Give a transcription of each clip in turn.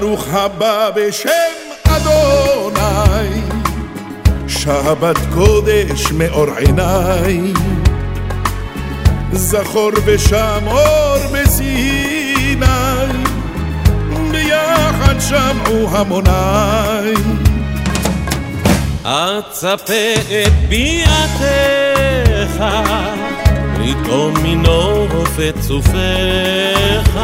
ברוך הבא בשם אדוני, שבת קודש מאור עיניי, זכור ושמור בסיני, ביחד שמעו המוני. אצפה את ביעתך, לטעום מנוף את צופיך.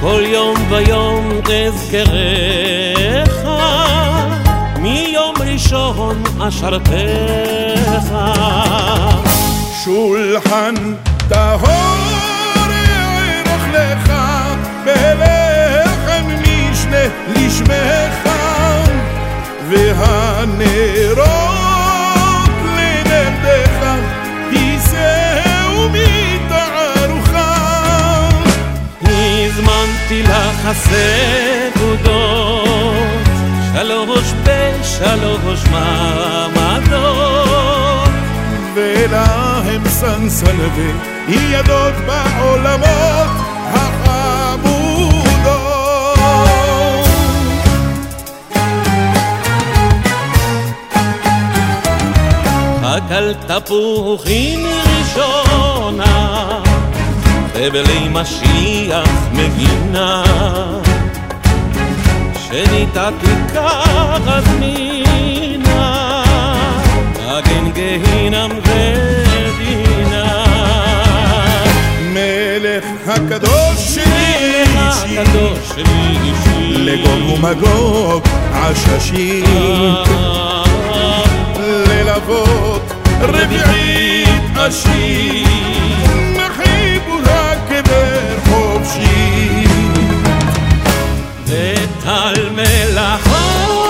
כל יום ויום אזכרך, מיום ראשון אשרתך. שולחן טהור יערוך לך, בלחם משנה לשמך, והנרות הזמנתי לך הסעודות, שלוש בשלוש מעמדות. ולהם סנסנבי, ידות בעולמות החמודות. על תפוחים ובלי משיח מגינה. שניתה תיקח אז מינה. אגן גהינם ודינה מלך הקדוש שלי אישי לגוג ומגוג עששית ללוות רביעית עשית וטל מלאכות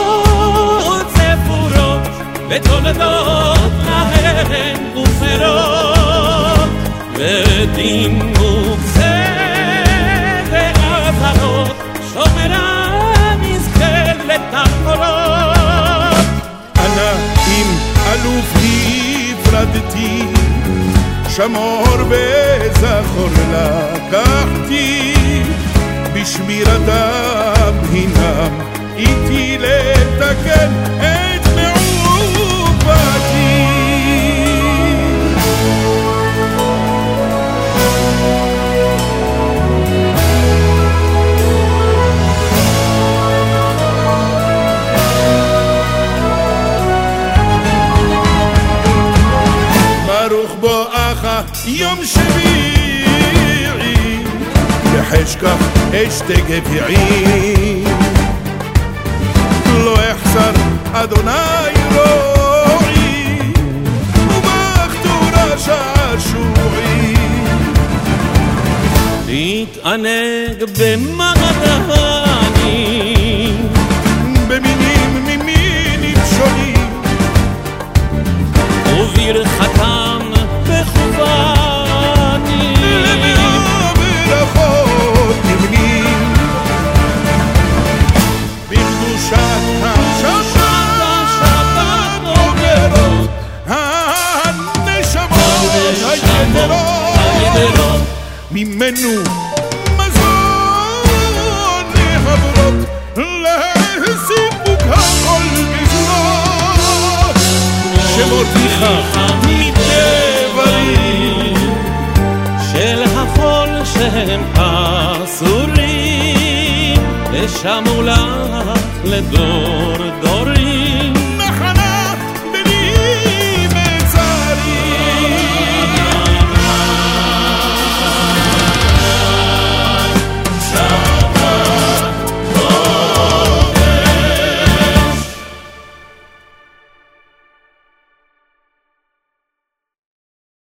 ספורות ותולדות להן ופירות ודין מוקצה ואזהרות שומרה נזכה לתחבורות אנא אם אלוף נפרדתי שמור וזכור לקחתי בשמירתם הינם איתי לתקן את מעובתי יום שביעי, בחשכך אשתי גביעי. לא אחסר אדוני רועי, ובכתורה שעשועי. להתענג במרדנים, במינים ממינים שונים, וברכתם ממנו מזון לחברות לסיפוק הכל גזרות שמותיך שהם אסורים, ושמו לך לדור דורים.